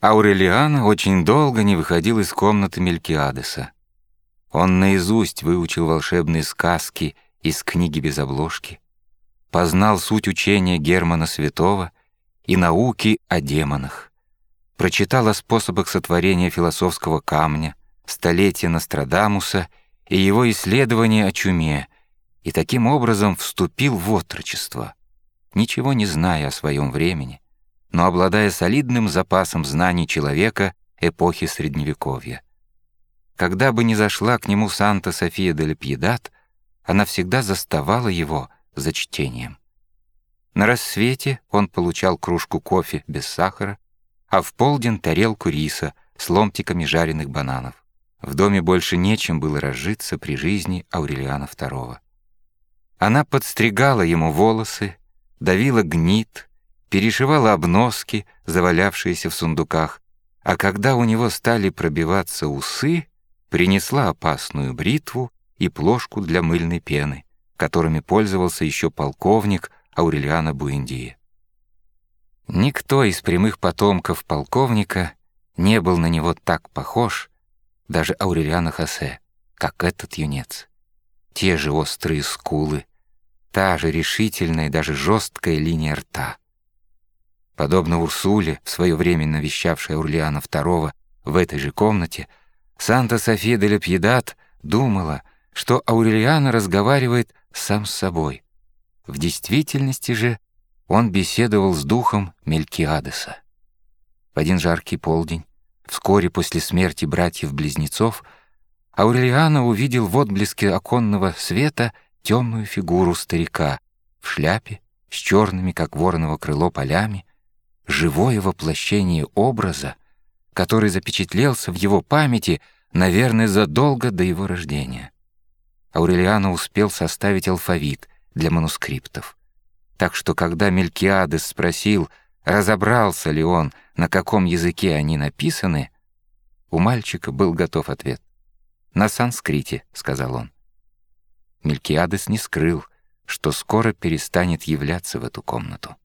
Аурелиана очень долго не выходил из комнаты Мелькиадеса. Он наизусть выучил волшебные сказки из книги без обложки, познал суть учения Германа Святого и науки о демонах, прочитал о способах сотворения философского камня, столетия Нострадамуса и его исследования о чуме, и таким образом вступил в отрочество, ничего не зная о своем времени — но обладая солидным запасом знаний человека эпохи Средневековья. Когда бы ни зашла к нему Санта-София де Пьедат, она всегда заставала его за чтением. На рассвете он получал кружку кофе без сахара, а в полдень — тарелку риса с ломтиками жареных бананов. В доме больше нечем было разжиться при жизни Аурелиана II. Она подстригала ему волосы, давила гнит, перешивала обноски, завалявшиеся в сундуках, а когда у него стали пробиваться усы, принесла опасную бритву и плошку для мыльной пены, которыми пользовался еще полковник Аурелиана Буэндия. Никто из прямых потомков полковника не был на него так похож, даже Аурелиана Хосе, как этот юнец. Те же острые скулы, та же решительная, даже жесткая линия рта — Подобно Урсуле, в свое время навещавшей Урлиана II в этой же комнате, Санта-София де Пьедат думала, что Аурелиано разговаривает сам с собой. В действительности же он беседовал с духом Мелькиадеса. В один жаркий полдень, вскоре после смерти братьев-близнецов, Аурелиано увидел в отблеске оконного света темную фигуру старика в шляпе, с черными, как вороново крыло, полями, живое воплощение образа, который запечатлелся в его памяти, наверное, задолго до его рождения. Аурелиано успел составить алфавит для манускриптов. Так что, когда Мелькиадес спросил, разобрался ли он, на каком языке они написаны, у мальчика был готов ответ. «На санскрите», — сказал он. Мелькиадес не скрыл, что скоро перестанет являться в эту комнату.